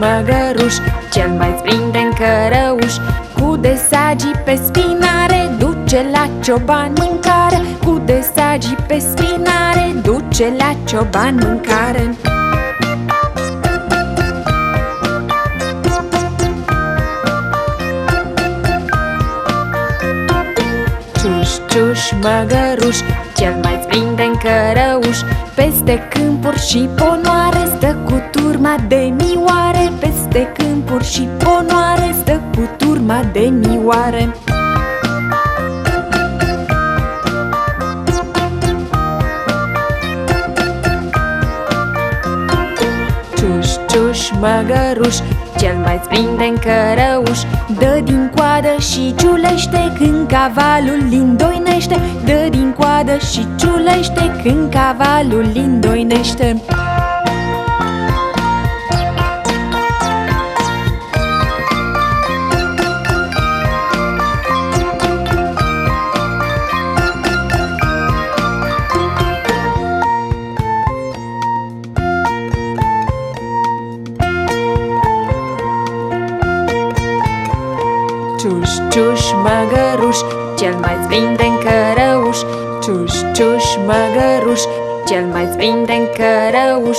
măgăruș Cel mai prinde în cărăuș. Cu desagii pe spinare Duce la cioban mâncare Cu desagii pe spinare Duce la cioban mâncare Ciuș, ciuș, măgăruș Cel mai prinde în cărăuș. Peste câmpuri și ponoare Stă cu turma de mioare Peste câmpuri și ponoare Stă cu turma de mioare. Ciuș, ciuș, măgăruș Cel mai prinde în cărăuș Dă din coadă și ciulește Când cavalul lindoinește Dă din coadă și ciulește Când cavalul lindoinește Csus, csus, măgăruș, cel mai zbinde-n cărăuș. Csus, csus, măgăruș, cel mai zbinde-n cărăuș.